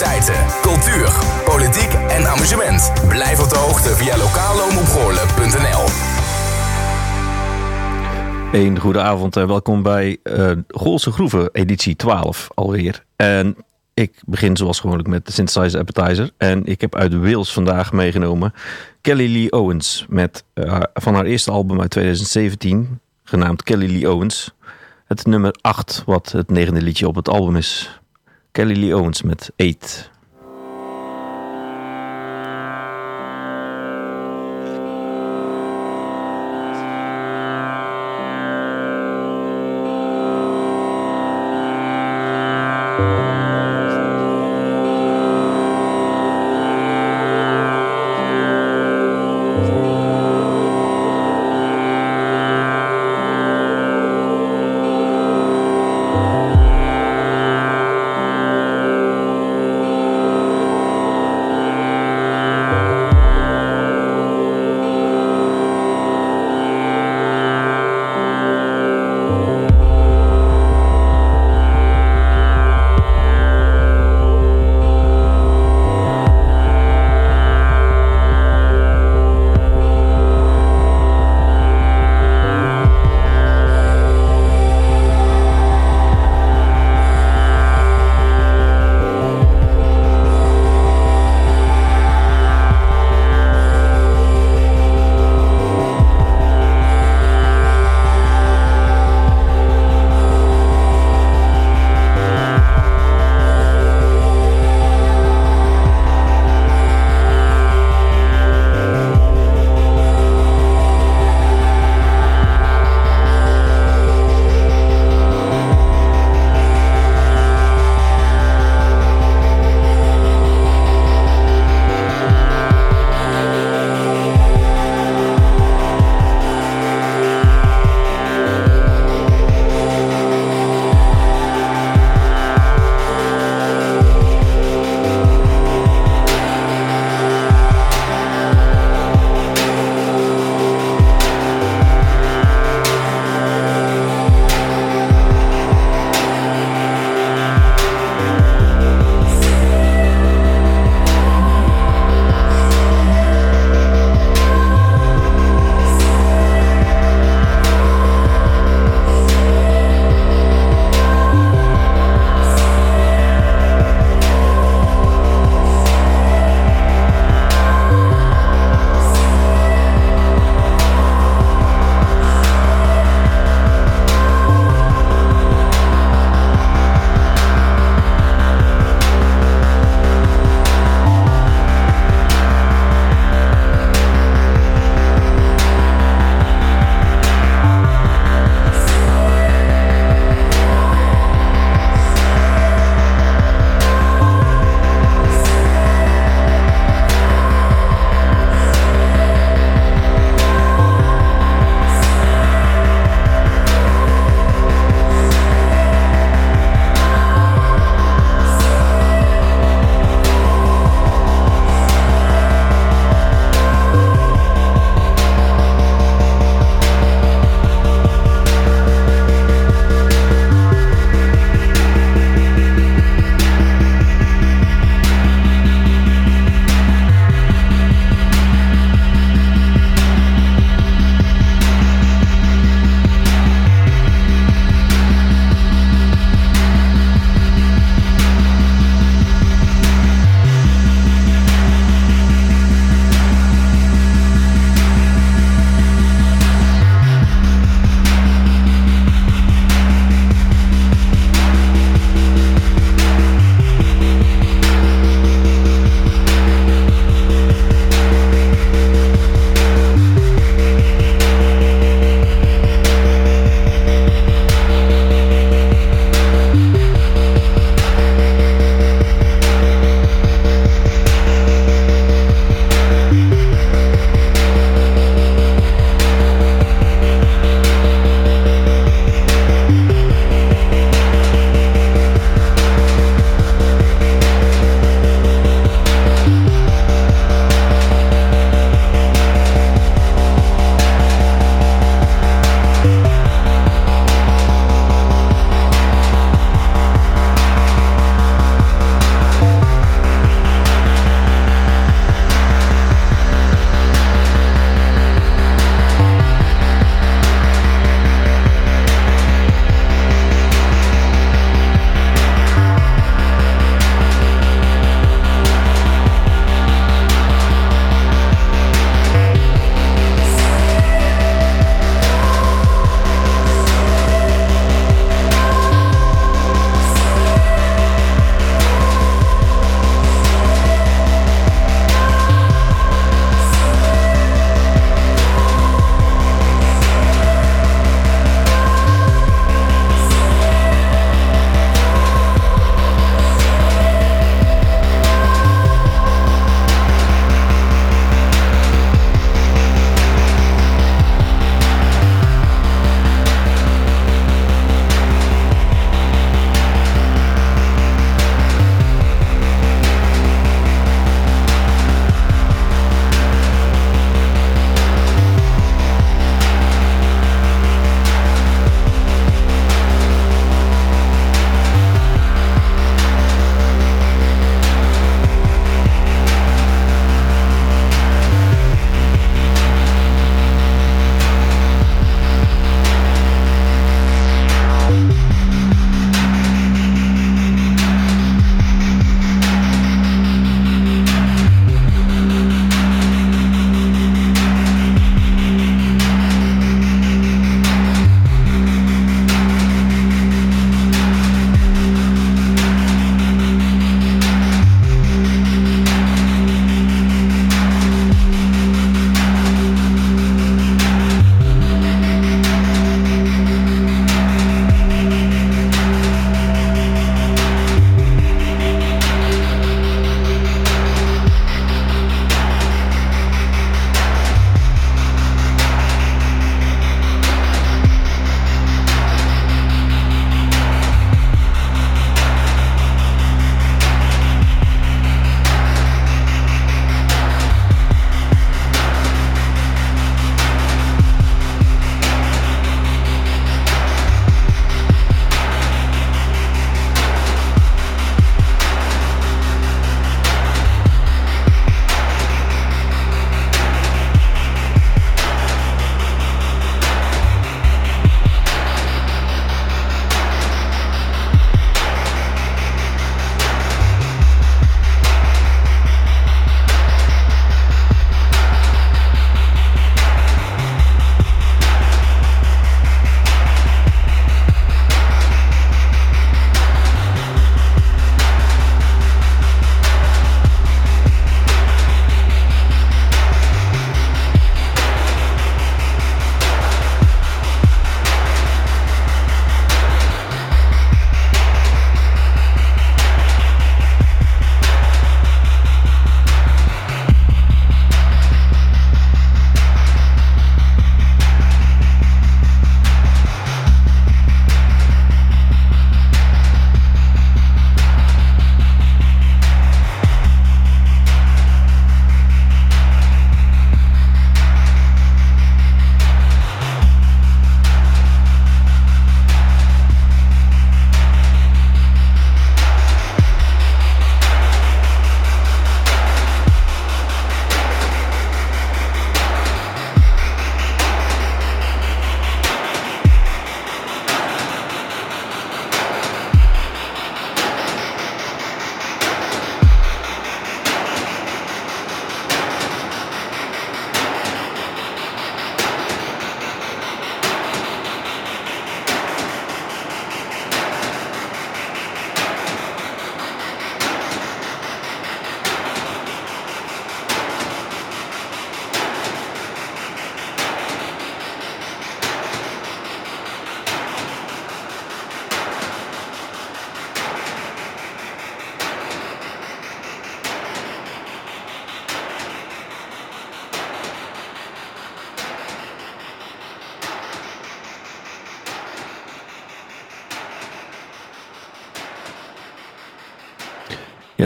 actualiteiten, cultuur, politiek en amusement. Blijf op de hoogte via lokaalomroepgoorlen.nl. Een goede avond en welkom bij uh, Goolse Groeven, editie 12 alweer. En ik begin zoals gewoonlijk met de Synthesizer Appetizer. En ik heb uit Wales vandaag meegenomen Kelly Lee Owens. Met, uh, van haar eerste album uit 2017, genaamd Kelly Lee Owens. Het nummer 8, wat het negende liedje op het album is. Kelly Lee Owens met 8.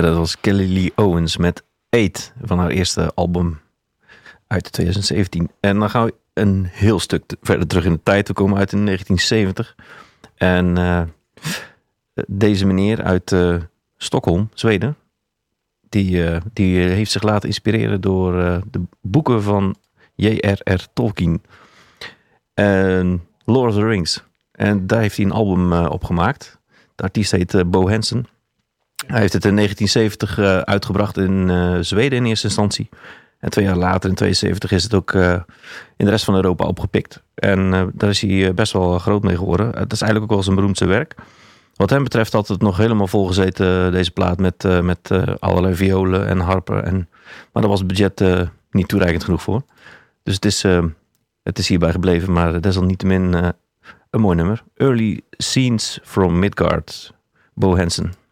Dat was Kelly Lee Owens met Eight van haar eerste album uit 2017. En dan gaan we een heel stuk verder terug in de tijd. We komen uit in 1970. En uh, deze meneer uit uh, Stockholm, Zweden, die, uh, die heeft zich laten inspireren door de boeken van J.R.R. Tolkien. En Lord of the Rings. En daar heeft hij een album op gemaakt. De artiest heet Bo Hansen. Hij heeft het in 1970 uh, uitgebracht in uh, Zweden in eerste instantie. En twee jaar later, in 72, is het ook uh, in de rest van Europa opgepikt. En daar is hij best wel groot mee geworden. Het is eigenlijk ook wel zijn beroemdste werk. Wat hem betreft had het nog helemaal volgezeten, deze plaat, met, met allerlei violen en harpen. En, maar daar was het budget niet toereikend genoeg voor. Dus het is, het is hierbij gebleven, maar desalniettemin een mooi nummer. Early Scenes from Midgard, Bo Hansen.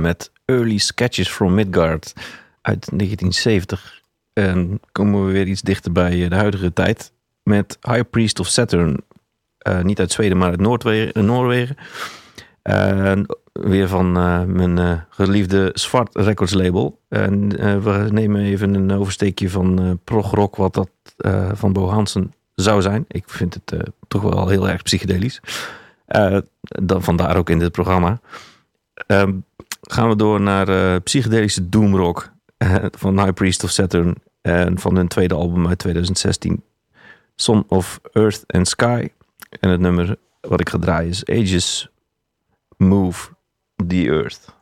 Met Early Sketches from Midgard uit 1970. En komen we weer iets dichter bij de huidige tijd met High Priest of Saturn. Uh, niet uit Zweden, maar uit Noordwegen, Noorwegen. Weer van mijn geliefde Zwart Records label. En we nemen even een oversteekje van prog rock, wat dat van Bo Hansen zou zijn. Ik vind het toch wel heel erg psychedelisch. dan, vandaar ook in dit programma. Ehm, gaan we door naar psychedelische doomrock van High Priest of Saturn. En van hun tweede album uit 2016, Son of Earth and Sky. En het nummer wat ik ga draaien is Ages Move the Earth.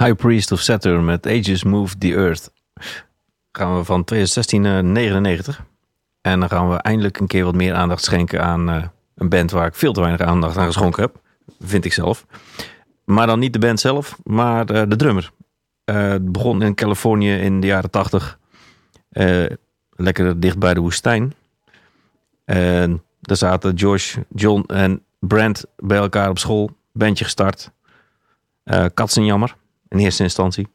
High Priest of Saturn met Ages Move the Earth. Gaan we van 2016 naar 99. En dan gaan we eindelijk een keer wat meer aandacht schenken aan uh, een band waar ik veel te weinig aandacht aan geschonken heb. Vind ik zelf. Maar dan niet de band zelf, maar de drummer. Uh, het begon in Californië in de jaren 80. lekker dicht bij de woestijn. En daar zaten George, John en Brent bij elkaar op school. Bandje gestart. Uh, Katzenjammer in eerste instantie.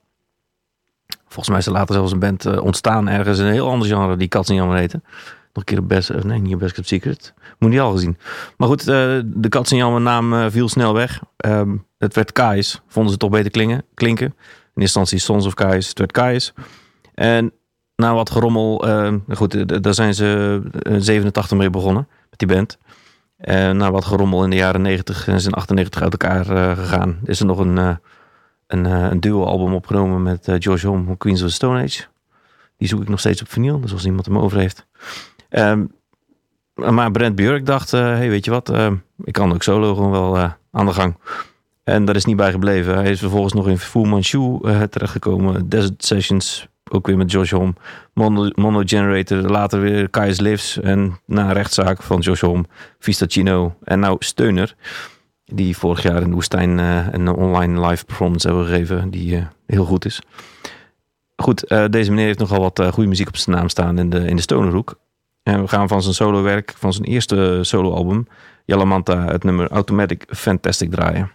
Volgens mij is er later zelfs een band uh, ontstaan ergens in een heel ander genre die Katzenjammer heette. Nog een keer op Best, nee niet op Best Kept Secret. Moet niet al gezien. Maar goed, uh, de Katzenjammer naam viel snel weg. Um, het werd Kais. Vonden ze toch beter klingen, klinken. In eerste instantie Sons of Kais. Het werd Kais. En na wat gerommel, goed, daar zijn ze 87 mee begonnen. Met die band. En na wat gerommel in de jaren 90 en zijn 98 uit elkaar gegaan. Is er nog een, een, uh, een duo-album opgenomen met George Home, Queens of the Stone Age. Die zoek ik nog steeds op vinyl, dus als iemand hem over heeft. Um, maar Brent Björk dacht, hey, weet je wat, ik kan ook solo gewoon wel aan de gang. En daar is niet bij gebleven. Hij is vervolgens nog in Fu Manchu terechtgekomen. Desert Sessions ook weer met Josh Hom. Mono, Generator, later weer Kai's Lives. En na rechtszaak van Josh Hom, Vista Chino en nou Steuner. Die vorig jaar in de woestijn uh, een online live performance hebben gegeven. Die uh, heel goed is. Goed, uh, deze meneer heeft nogal wat goede muziek op zijn naam staan in de, in de Stonerhoek. En we gaan van zijn solo werk, van zijn eerste soloalbum, Yalamanta, het nummer Automatic Fantastic draaien.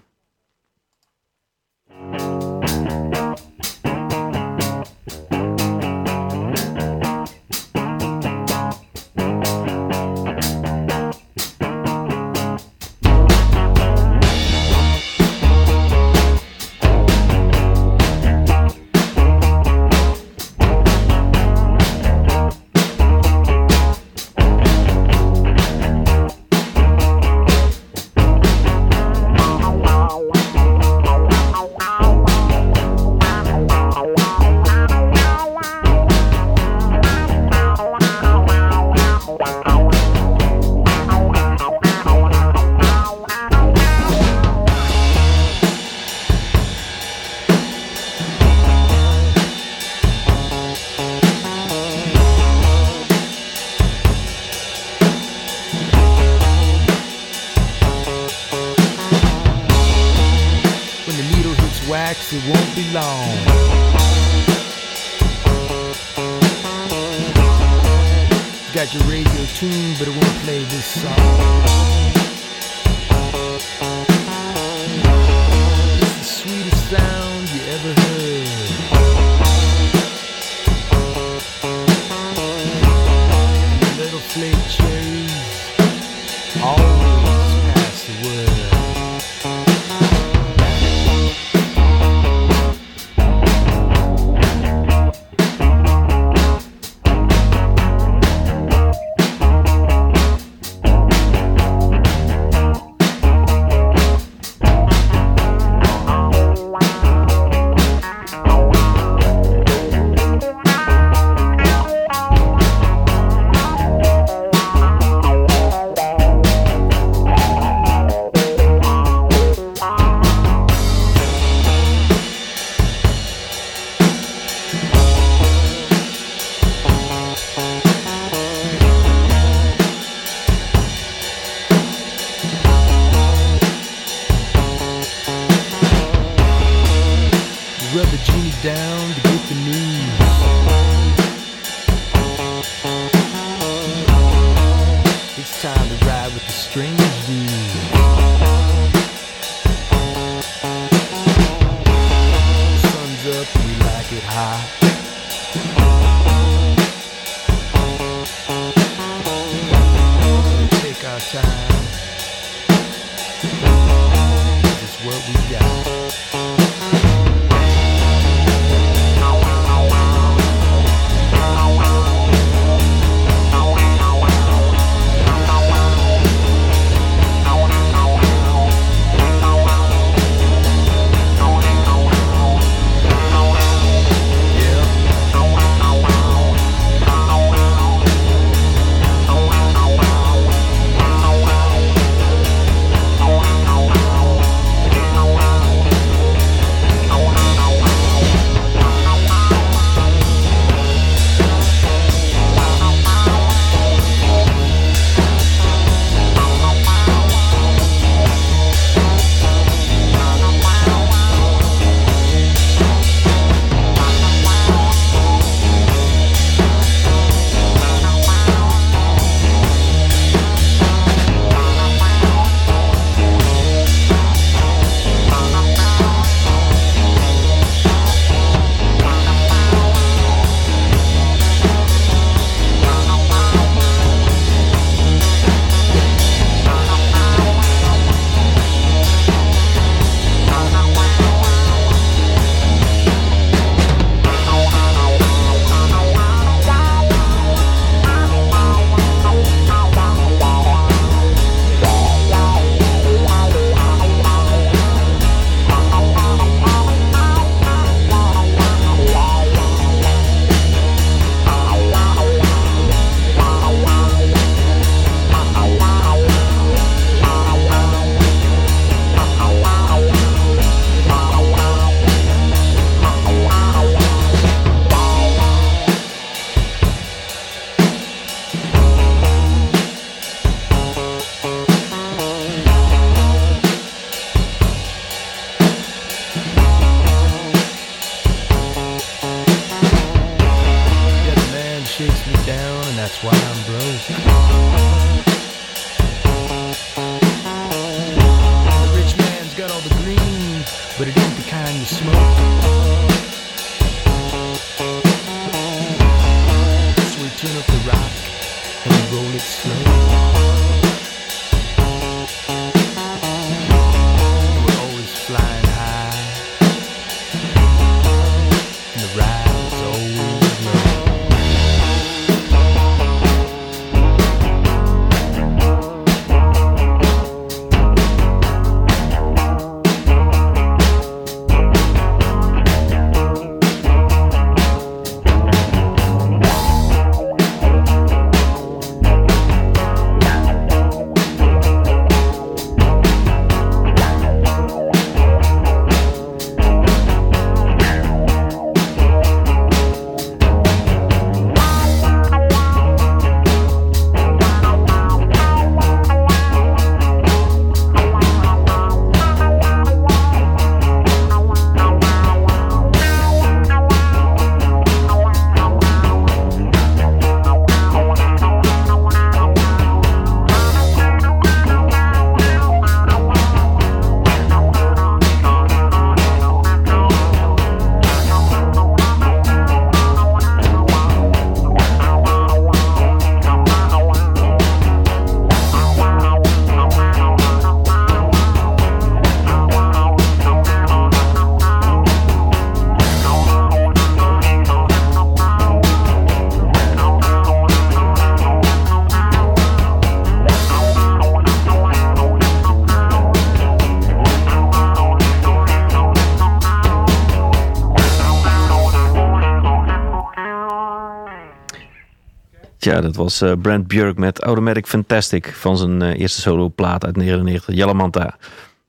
Ja, dat was uh, Brent Björk met Automatic Fantastic van zijn uh, eerste soloplaat uit 99, Jalamanta.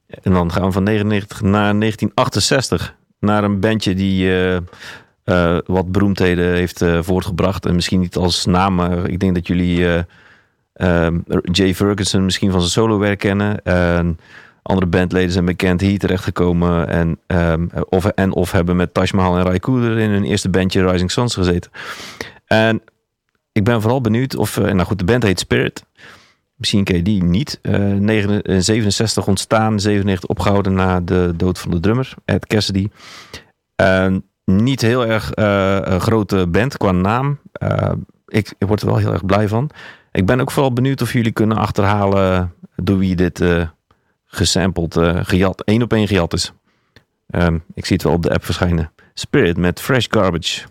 En dan gaan we van 99 naar 1968 naar een bandje die uh, wat beroemdheden heeft voortgebracht. En misschien niet als naam, maar ik denk dat jullie Jay Ferguson misschien van zijn solowerk kennen. andere bandleden zijn bekend hier terechtgekomen en, um, of, en of hebben met Taj Mahal en Ray in hun eerste bandje Rising Suns gezeten. En ik ben vooral benieuwd of, uh, nou goed, de band heet Spirit. Misschien ken je die niet. Uh, 67 ontstaan, 97 opgehouden na de dood van de drummer, Ed Cassidy. Niet heel erg een grote band qua naam. Ik, ik, word er wel heel erg blij van. Ik ben ook vooral benieuwd of jullie kunnen achterhalen door wie dit gesampled, gejat, één op één gejat is. Ehm, ik zie het wel op de app verschijnen. Spirit met Fresh Garbage.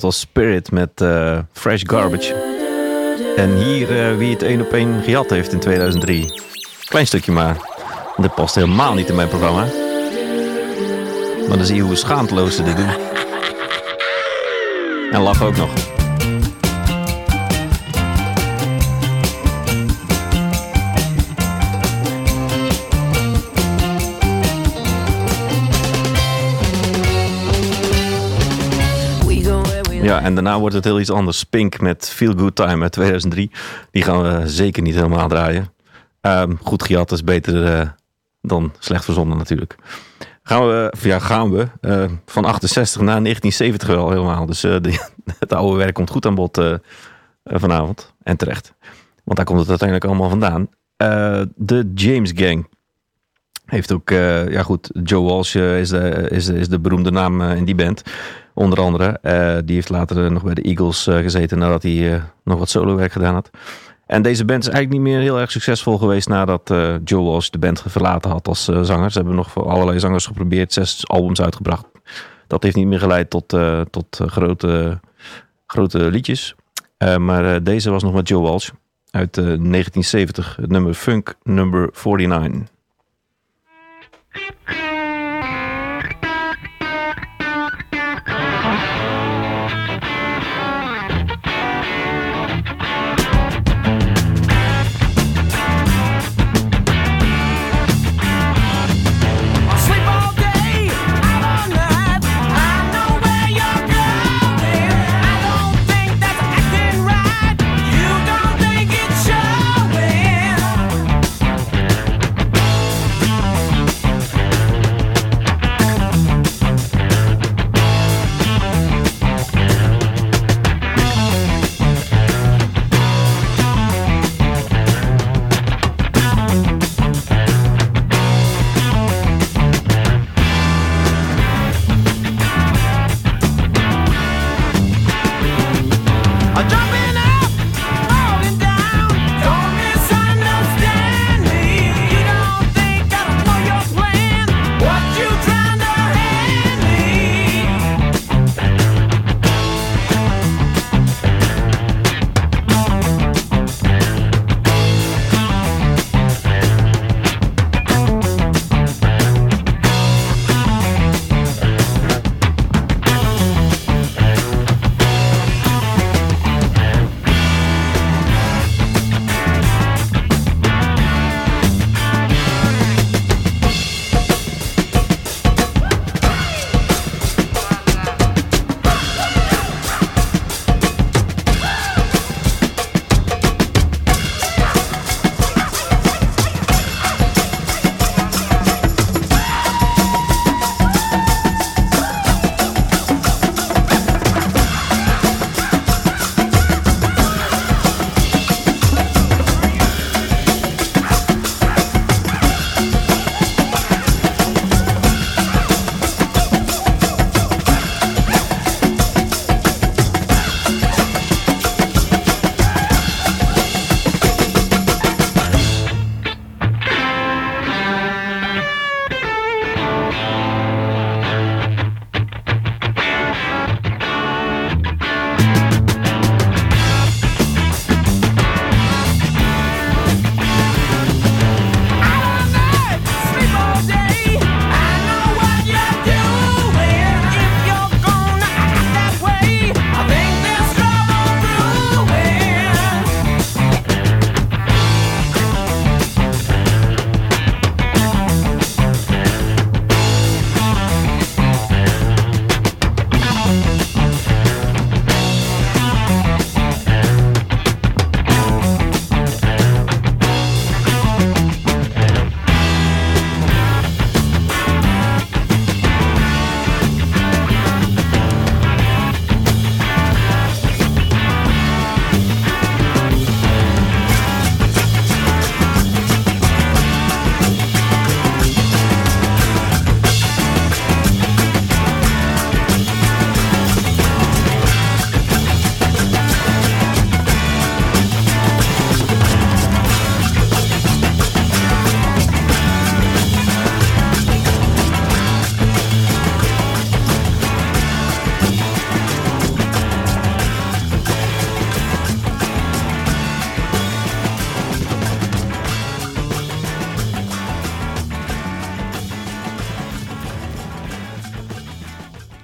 Was Spirit met eh, Fresh Garbage. En hier eh, wie het één op één gejat heeft in 2003. Klein stukje maar. Dit past helemaal niet in mijn programma. Maar dan zie je hoe schaamteloos ze dit doen. En lachen ook nog. Ja, en daarna wordt het heel iets anders. Pink met Feel Good Time uit 2003. Die gaan we zeker niet helemaal draaien. Ehm, goed gejat is beter eh, dan slecht verzonnen natuurlijk. Gaan we, ja, gaan we eh, van 68 naar 1970 wel helemaal. Dus eh, die- het oude werk komt goed aan bod eh, eh, vanavond. En terecht. Want daar komt het uiteindelijk allemaal vandaan. Eh, de James Gang. Heeft ook, eh, ja goed, Joe Walsh eh, is, de, is, is de beroemde naam eh, in die band. Onder andere. Die heeft later nog bij de Eagles gezeten nadat hij nog wat solowerk gedaan had. En deze band is eigenlijk niet meer heel erg succesvol geweest nadat Joe Walsh de band verlaten had als zanger. Ze hebben nog voor allerlei zangers geprobeerd, zes albums uitgebracht. Dat heeft niet meer geleid tot, tot grote, grote liedjes. Maar deze was nog met Joe Walsh uit eh, 1970, het nummer Funk number 49. Beep, beep.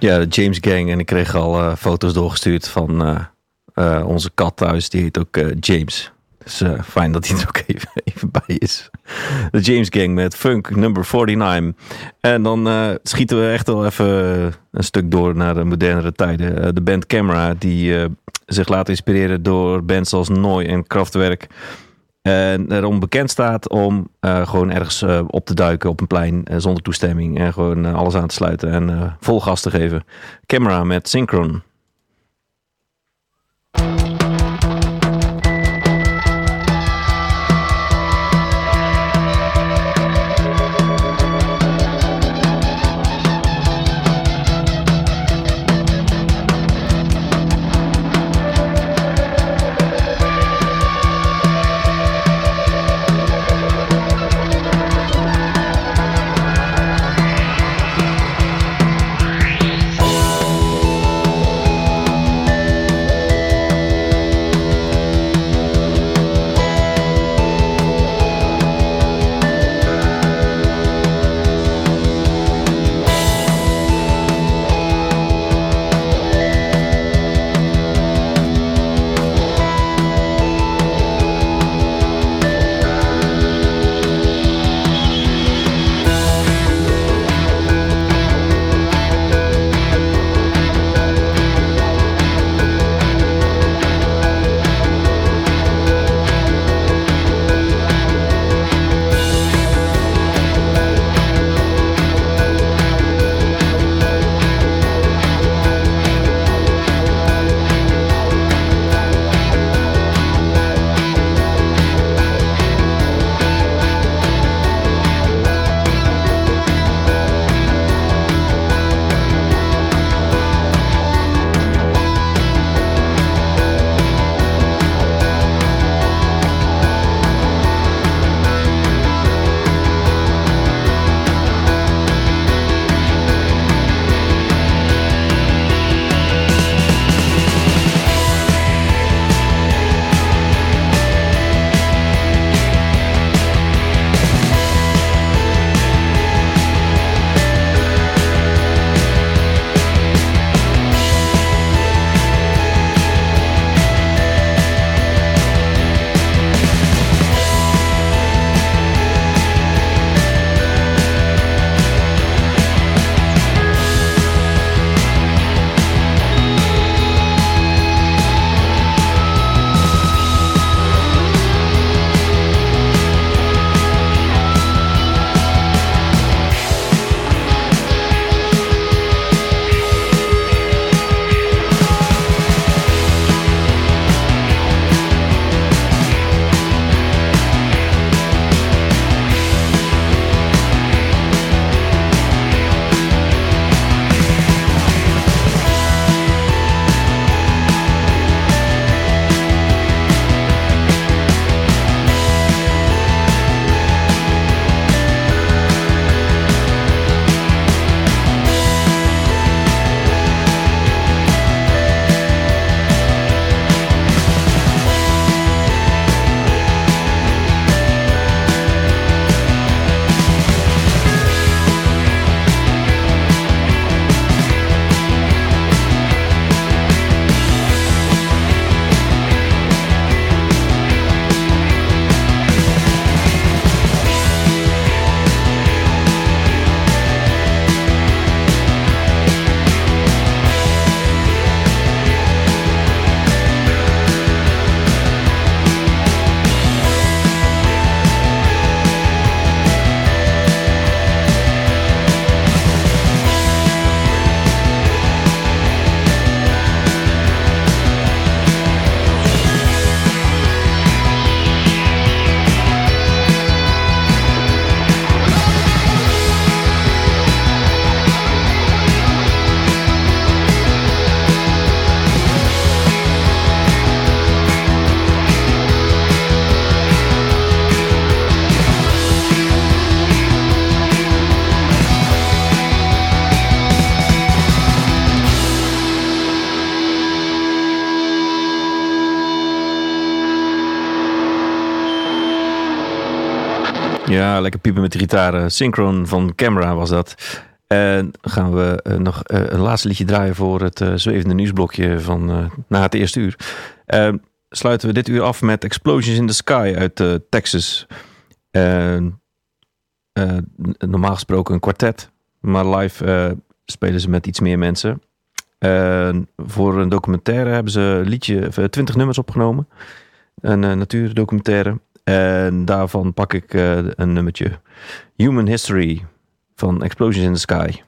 Ja, de James Gang. En ik kreeg al eh, foto's doorgestuurd van eh, eh, onze kat thuis. Die heet ook James. Dus fijn dat hij er ook even, even bij is. De James Gang met Funk number 49. En dan schieten we echt wel even een stuk door naar de modernere tijden. De band Camera, die zich laat inspireren door bands als Nooi en Kraftwerk. En erom bekend staat om eh, gewoon ergens eh, op te duiken op een plein eh, zonder toestemming. En gewoon alles aan te sluiten en vol gas te geven. Camera met Synchron. Lekker piepen met de gitaar. Synchron van Camera was dat. En gaan we eh, nog eh, een laatste liedje draaien voor het eh, zwevende nieuwsblokje van eh, na het eerste uur. Eh, sluiten we dit uur af met Explosions in the Sky uit eh, Texas. Eh, normaal gesproken een kwartet, maar live eh, spelen ze met iets meer mensen. En voor een documentaire hebben ze een liedje, of, eh, 20 nummers opgenomen. Een eh, natuurdocumentaire. En daarvan pak ik eh, een nummertje. Human History van Explosions in the Sky.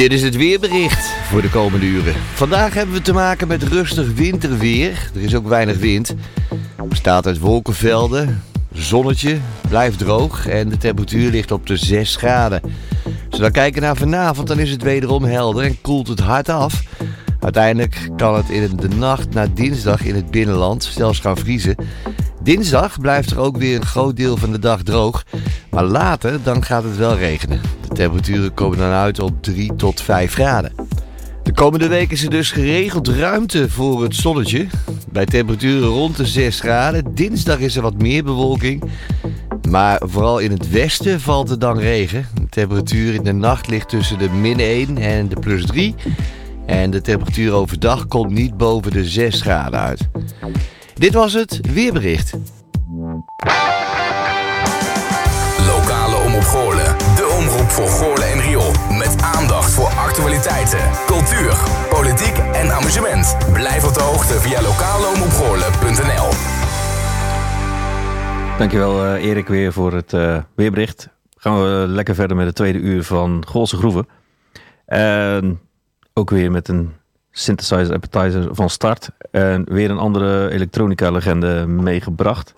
Dit is het weerbericht voor de komende uren. Vandaag hebben we te maken met rustig winterweer. Er is ook weinig wind. Het bestaat uit wolkenvelden, zonnetje, blijft droog en de temperatuur ligt op de 6 graden. Als we dan kijken naar vanavond, dan is het wederom helder en koelt het hard af. Uiteindelijk kan het in de nacht naar dinsdag in het binnenland zelfs gaan vriezen. Dinsdag blijft er ook weer een groot deel van de dag droog. Maar later dan gaat het wel regenen. De temperaturen komen dan uit op 3 tot 5 graden. De komende week is er dus geregeld ruimte voor het zonnetje. Bij temperaturen rond de 6 graden. Dinsdag is er wat meer bewolking. Maar vooral in het westen valt er dan regen. De temperatuur in de nacht ligt tussen de min 1 en de plus 3. En de temperatuur overdag komt niet boven de 6 graden uit. Dit was het weerbericht. Actualiteiten, cultuur, politiek en amusement. Blijf op de hoogte via lokaleomroepgoorlen.nl Dankjewel eh Erik weer voor het eh, weerbericht. Gaan we lekker verder met het tweede uur van Goolse Groeven. En ook weer met een synthesizer appetizer van start. En weer een andere elektronica legende meegebracht.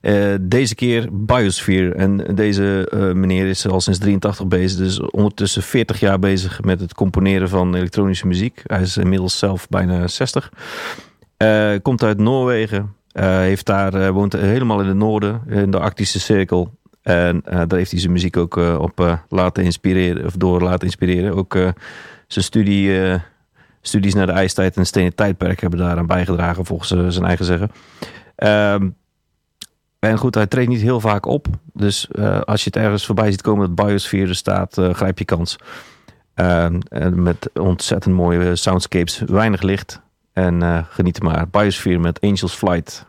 Eh, deze keer Biosphere. En deze eh, meneer is al sinds 83 bezig. Dus ondertussen 40 jaar bezig met het componeren van elektronische muziek. Hij is inmiddels zelf bijna 60. Eh, komt uit Noorwegen. Heeft daar, woont helemaal in het noorden, in de Arctische Cirkel. En daar heeft hij zijn muziek ook op laten inspireren, of door laten inspireren. Ook zijn studie, studies naar de ijstijd en stenen tijdperk hebben daaraan bijgedragen, volgens zijn eigen zeggen. En goed, hij treedt niet heel vaak op. Dus eh, als je het ergens voorbij ziet komen dat Biosphere er staat, eh, grijp je kans. En met ontzettend mooie soundscapes, weinig licht. En eh, geniet maar. Biosphere met Angels Flight.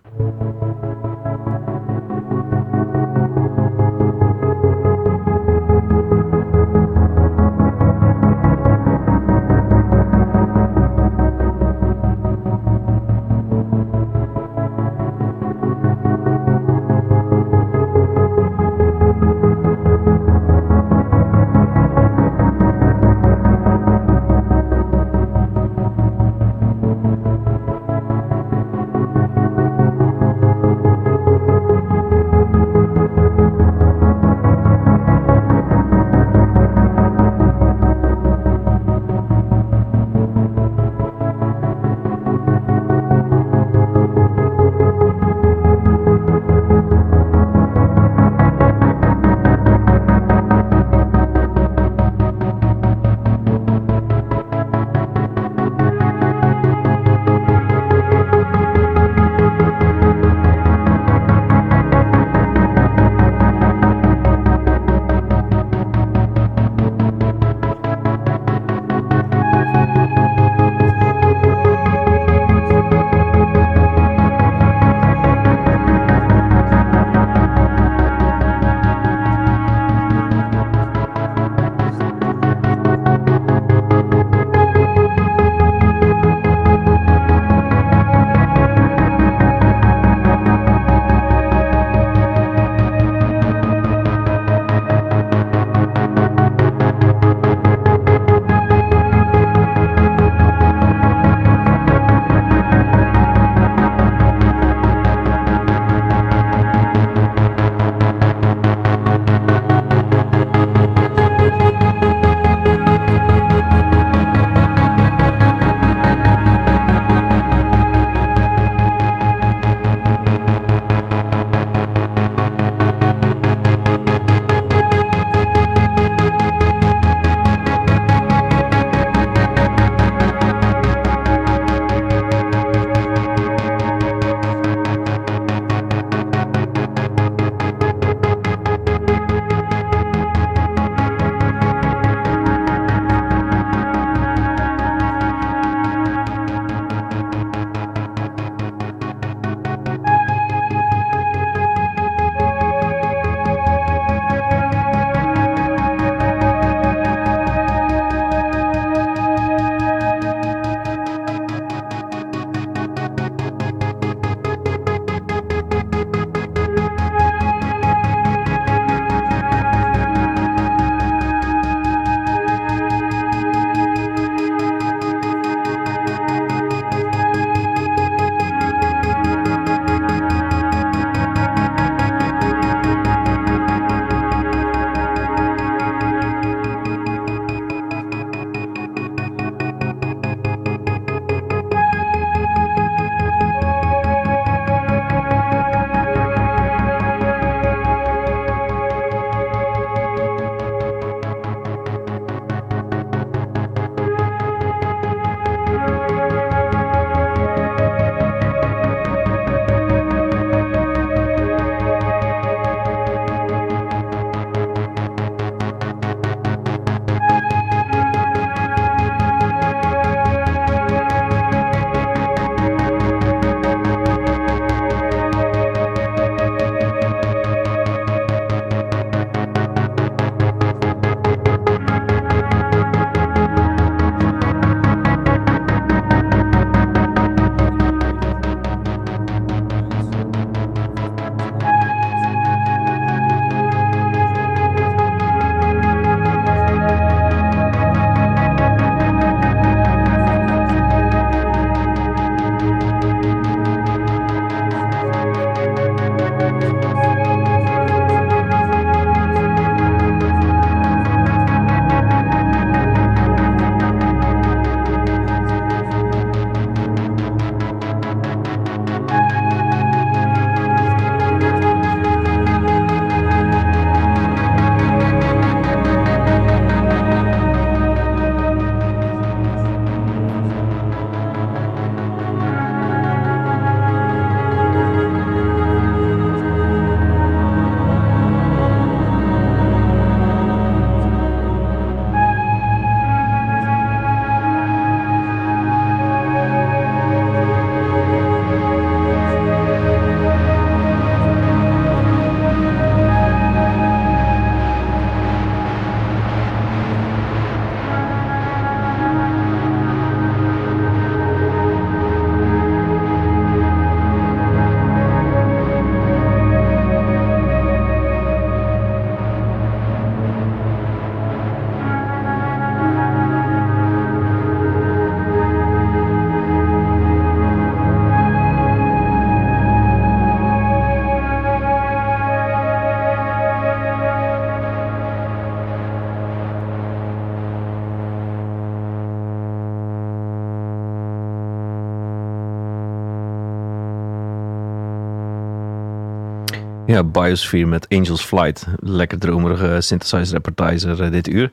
Ja, Biosphere met Angels Flight. Lekker dromerige synthesizer appetizer eh, dit uur.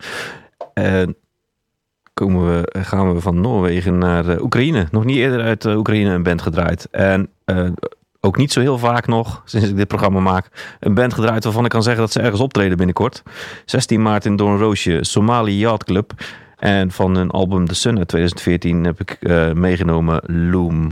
En komen we, gaan we van Noorwegen naar eh, Oekraïne. Nog niet eerder uit eh, Oekraïne een band gedraaid. En ook niet zo heel vaak nog, sinds ik dit programma maak, een band gedraaid waarvan ik kan zeggen dat ze ergens optreden binnenkort. 16 maart in Doornroosje, Somali Yacht Club. En van hun album The Sun uit 2014 heb ik meegenomen Loom.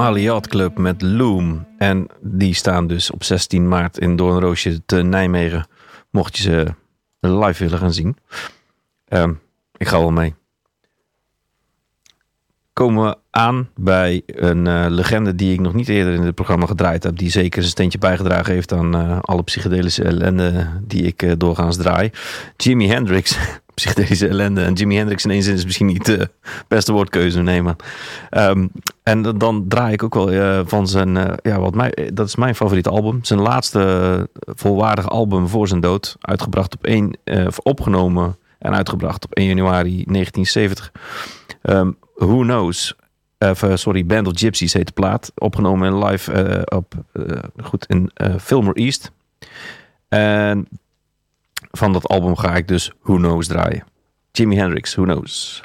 Somali Yacht Club met Loom. En die staan dus op 16 maart in Doornroosje te Nijmegen. Mocht je ze live willen gaan zien. Ehm, ik ga wel mee. Komen we aan bij een eh, legende die ik nog niet eerder in het programma gedraaid heb. Die zeker zijn steentje bijgedragen heeft aan eh, alle psychedelische ellende die ik eh, doorgaans draai. Jimi Hendrix. psychedelische ellende. En Jimi Hendrix in één zin is misschien niet de beste woordkeuze. Maar. Ehm, en dan- draai ik ook wel eh, van zijn. eh, ja, wat mij, dat is mijn favoriete album. Zijn laatste volwaardige album voor zijn dood. Uitgebracht op 1. eh, opgenomen en uitgebracht op 1 januari 1970. Ehm, Who Knows? Sorry, Band of Gypsies heet de plaat. Opgenomen in live op, goed, in Fillmore East. En van dat album ga ik dus Who Knows draaien. Jimi Hendrix, Who Knows.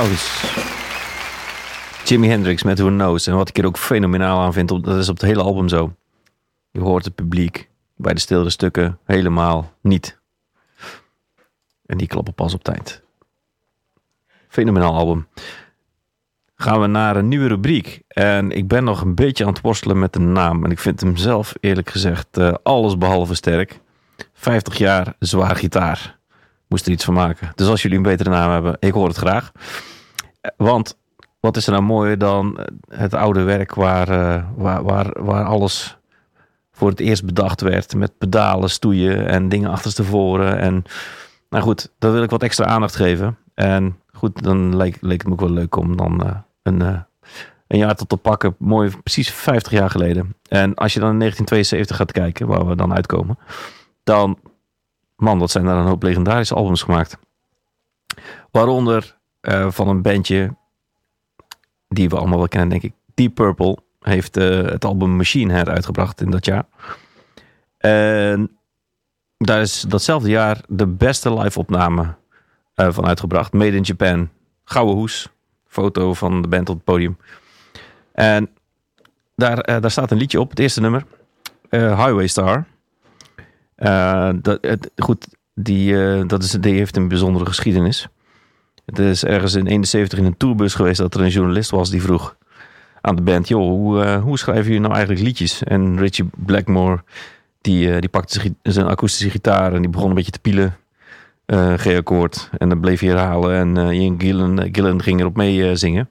Applaus. Jimi Hendrix met Who Knows. En wat ik er ook fenomenaal aan vind, dat is op het hele album zo. Je hoort het publiek bij de stilere stukken helemaal niet. En die klappen pas op tijd. Fenomenaal album. gaan we naar een nieuwe rubriek. En ik ben nog een beetje aan het worstelen met de naam. En ik vind hem zelf, eerlijk gezegd, eh, alles behalve sterk. 50 jaar zwaar gitaar. Moest er iets van maken. Dus als jullie een betere naam hebben, ik hoor het graag. Want wat is er nou mooier dan eh, het oude werk waar, eh, waar, waar, waar alles voor het eerst bedacht werd. Met pedalen, stoeien en dingen achterstevoren. En nou goed, daar wil ik wat extra aandacht geven. En goed, dan leek, het me ook wel leuk om dan eh, een, een jaar tot te pakken. Mooi, precies 50 jaar geleden. En als je dan in 1972 gaat kijken, waar we dan uitkomen. Dan, man, wat zijn daar een hoop legendarische albums gemaakt. Waaronder eh, van een bandje die we allemaal wel kennen, denk ik. Deep Purple heeft eh, het album Machine Head uitgebracht in dat jaar. En daar is datzelfde jaar de beste live-opname eh, van uitgebracht. Made in Japan. Gouden hoes. Foto van de band op het podium. En daar, daar staat een liedje op, het eerste nummer. Highway Star. Dat, goed, die, dat is, die heeft een bijzondere geschiedenis. Het is ergens in 71 in een tourbus geweest dat er een journalist was die vroeg aan de band: joh, hoe, eh, hoe schrijven jullie nou eigenlijk liedjes? En Richie Blackmore, die, eh, die pakte zijn, akoestische gitaar en die begon een beetje te pielen. eh G-akkoord. En dan bleef hij herhalen. En Ian Gillen, Gillen ging erop mee zingen.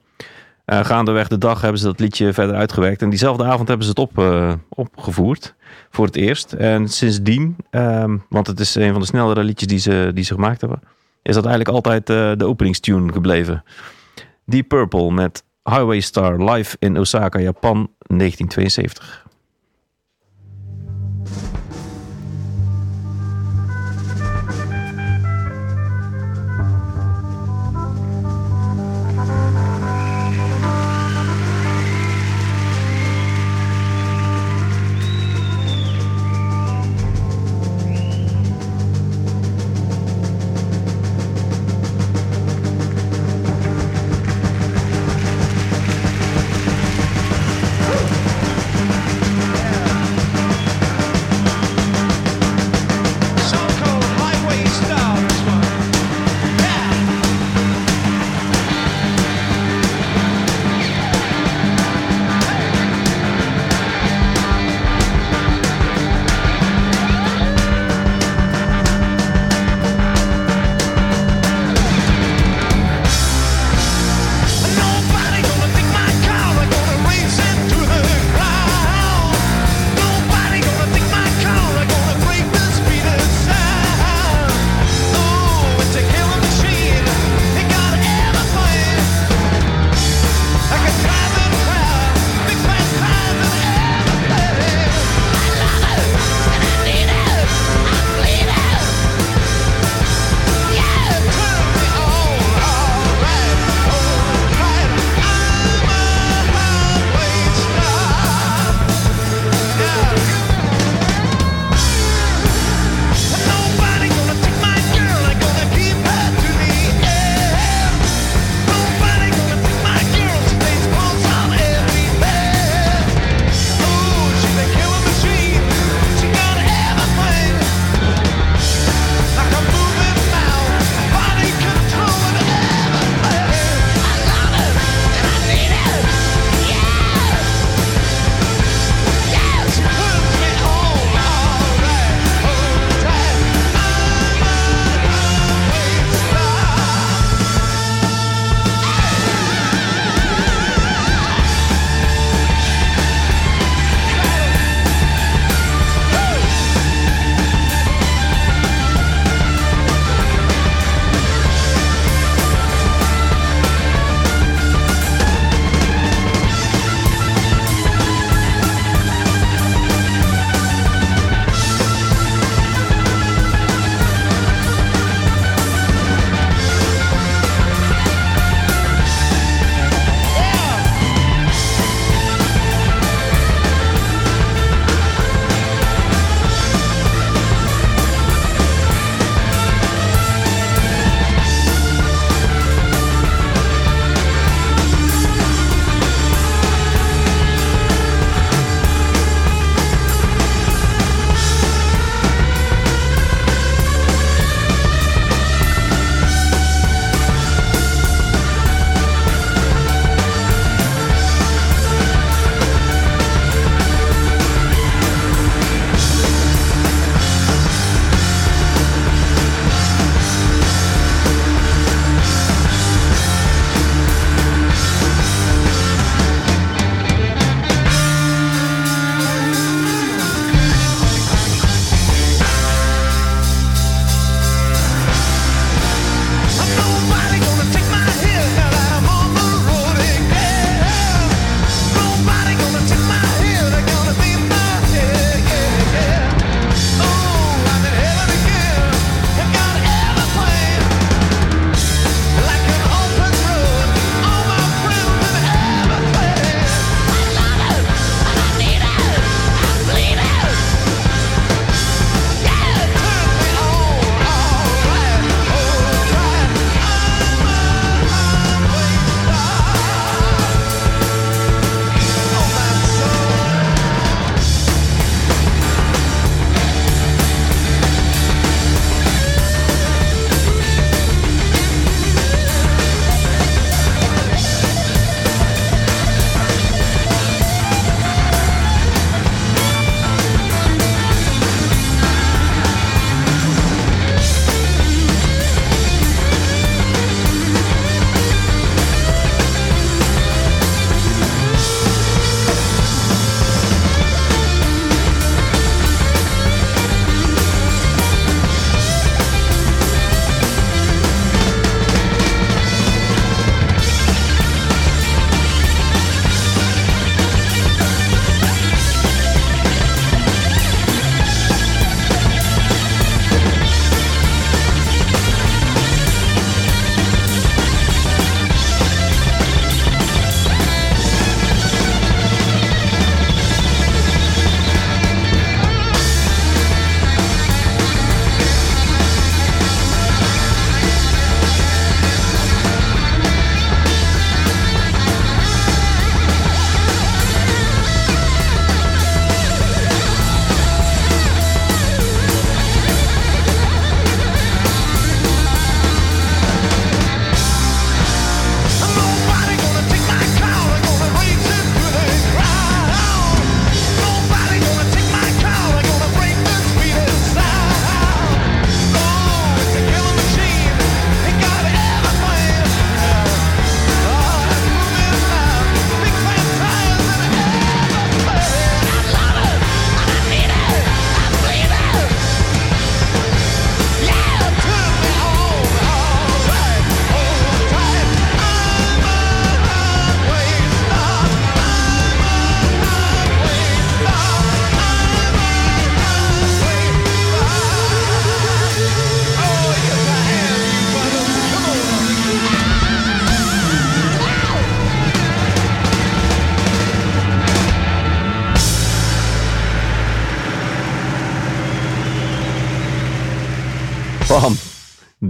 Gaandeweg de dag hebben ze dat liedje verder uitgewerkt. En diezelfde avond hebben ze het op, opgevoerd. Voor het eerst. En sindsdien, ehm, want het is een van de snellere liedjes die ze, die ze gemaakt hebben. Is dat eigenlijk altijd eh, de openingstune gebleven. Deep Purple met Highway Star live in Osaka, Japan, 1972.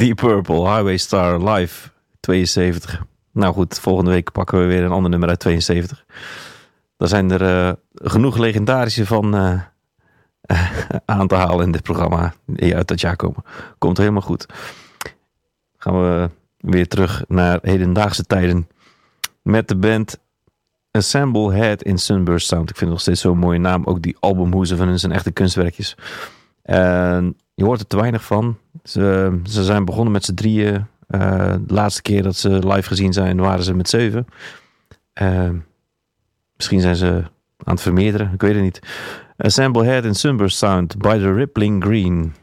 Deep Purple, Highway Star Live 72. Nou goed, volgende week pakken we weer een ander nummer uit 72. Daar zijn er eh, genoeg legendarische van eh, aan te halen in dit programma. Uit dat jaar komen. Komt helemaal goed. Gaan we weer terug naar hedendaagse tijden. Met de band Assemble Head in Sunburst Sound. Ik vind het nog steeds zo'n mooie naam. Ook die albumhoezen van hun zijn echte kunstwerkjes. En je hoort er te weinig van. Ze, ze zijn begonnen met z'n drieën. Eh, de laatste keer dat ze live gezien zijn, waren ze met zeven. Eh, misschien zijn ze aan het vermeerderen, ik weet het niet. Assemble Head in Sunburst Sound by the Rippling Green.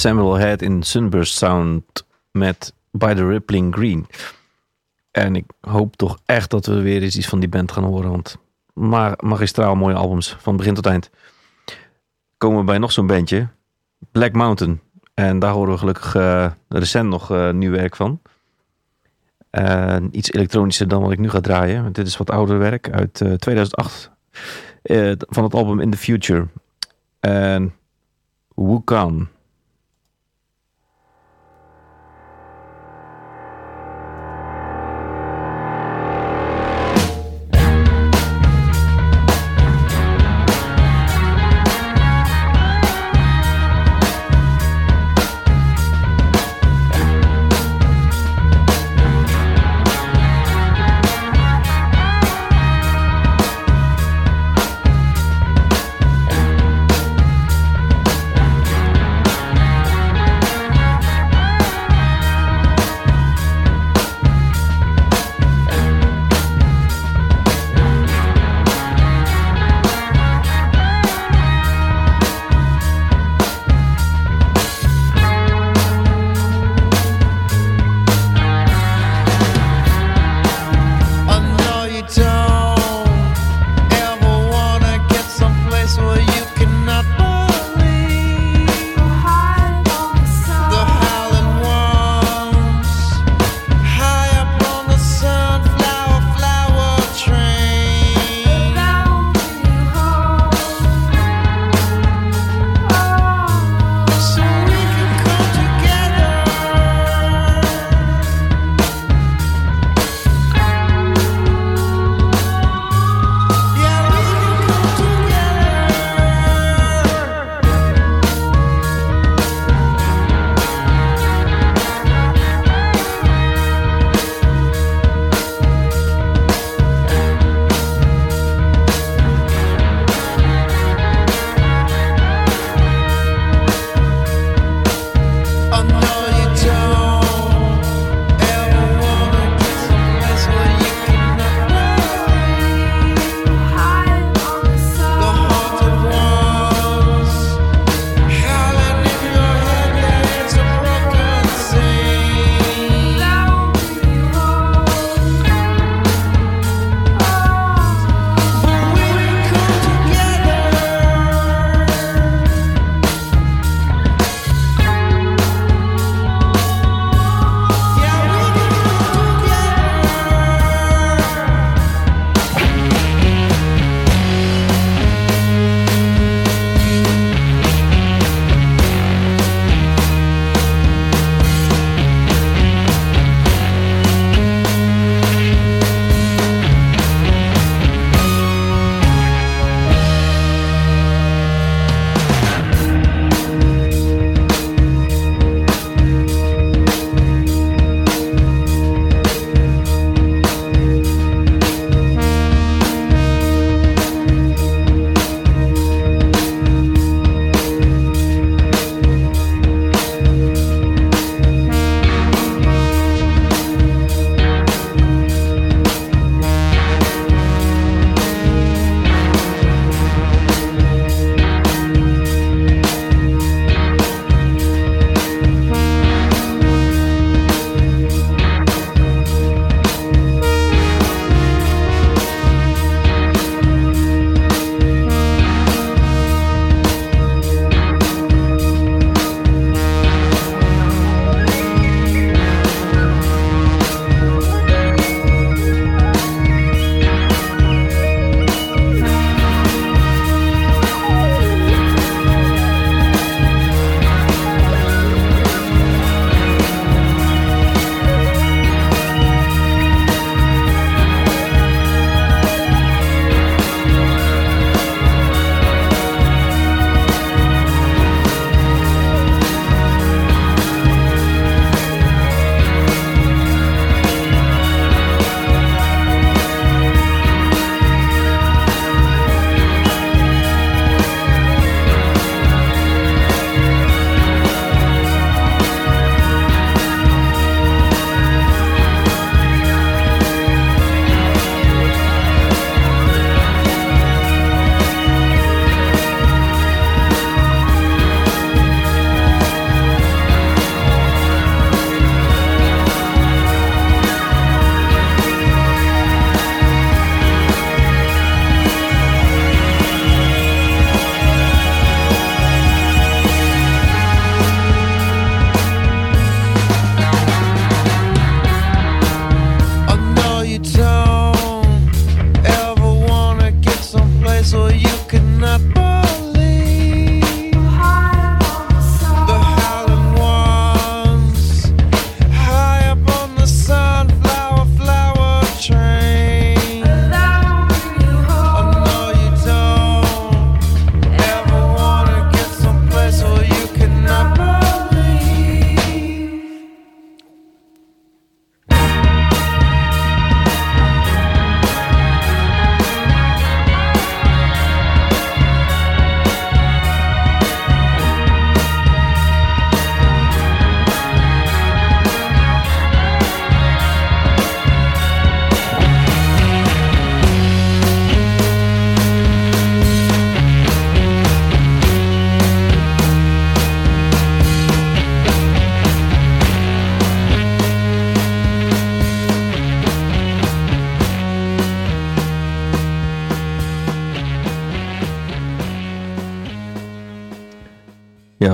Samuel Head in Sunburst Sound met By the Rippling Green. En ik hoop toch echt dat we weer eens iets van die band gaan horen. Want maar magistraal mooie albums van begin tot eind. Komen we bij nog zo'n bandje. Black Mountain. En daar horen we gelukkig eh, recent nog eh, nieuw werk van. Iets elektronischer dan wat ik nu ga draaien. Want dit is wat ouder werk uit eh, 2008. eh, van het album In the Future. En Wukan.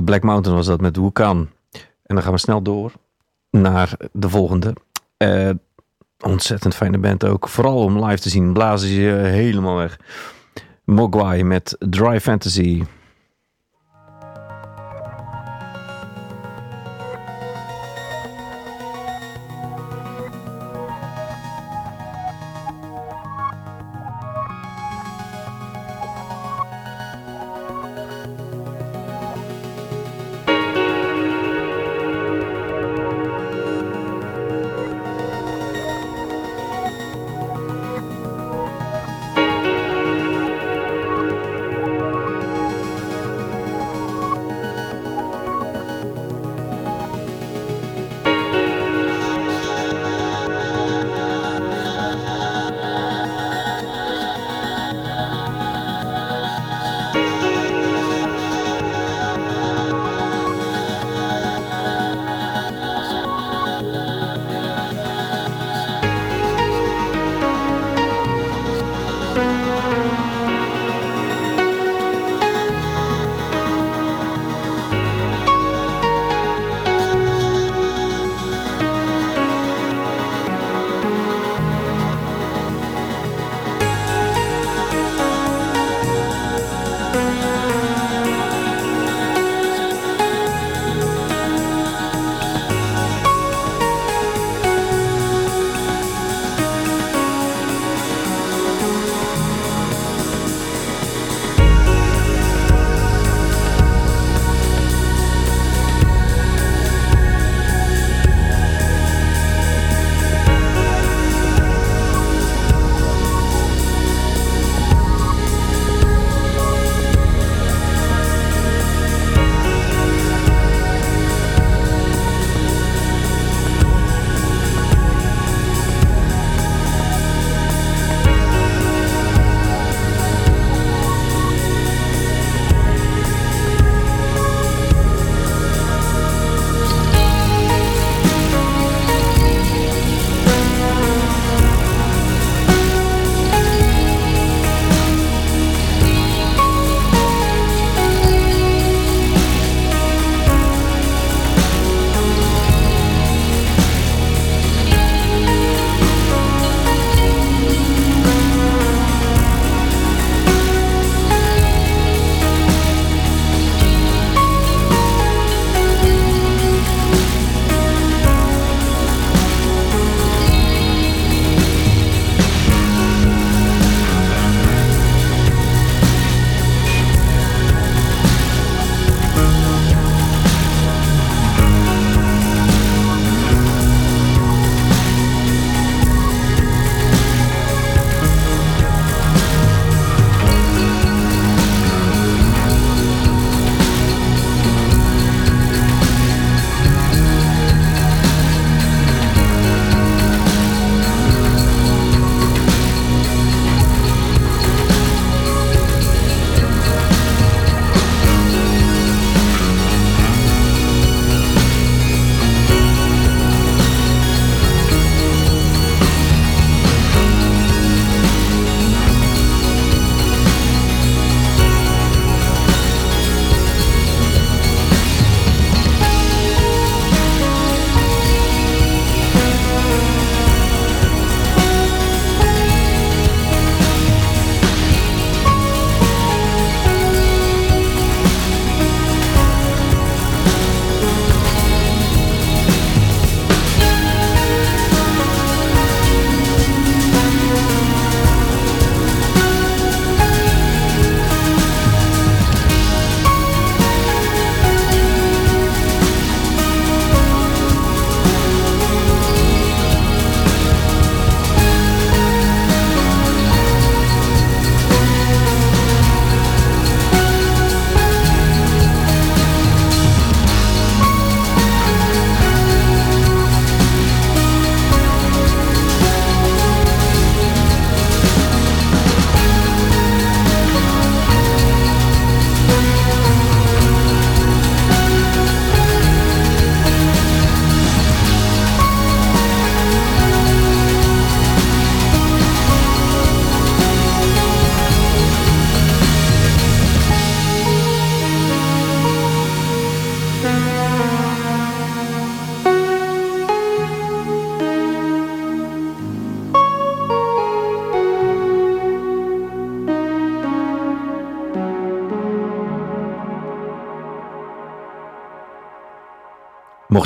Black Mountain was dat met Wukan. En dan gaan we snel door naar de volgende. Eh, ontzettend fijne band ook. Vooral om live te zien. Blazen ze helemaal weg. Mogwai met Dry Fantasy.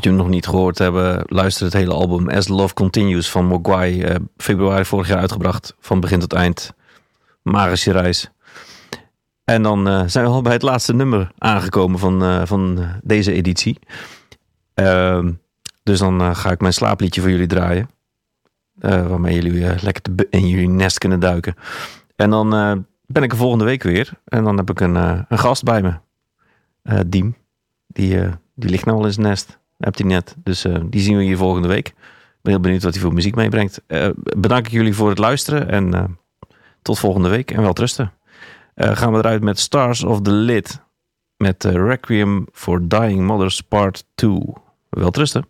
Mocht hem nog niet gehoord hebben, luister het hele album As Love Continues van Mogwai. eh, februari vorig jaar uitgebracht, van begin tot eind. Magische reis. En dan eh, zijn we al bij het laatste nummer aangekomen van, eh, van deze editie. Ehm, dus dan ga ik mijn slaapliedje voor jullie draaien. Waarmee jullie lekker in jullie nest kunnen duiken. En dan ben ik er volgende week weer. En dan heb ik een, een gast bij me. Diem. Die, die ligt nou al in zijn nest. Hebt hij net. Dus eh, die zien we hier volgende week. Ik ben heel benieuwd wat hij voor muziek meebrengt. Eh, bedank ik jullie voor het luisteren. En eh, tot volgende week. En wel trusten. Gaan we eruit met Stars of the Lid. Met Requiem for Dying Mothers Part 2. Wel trusten.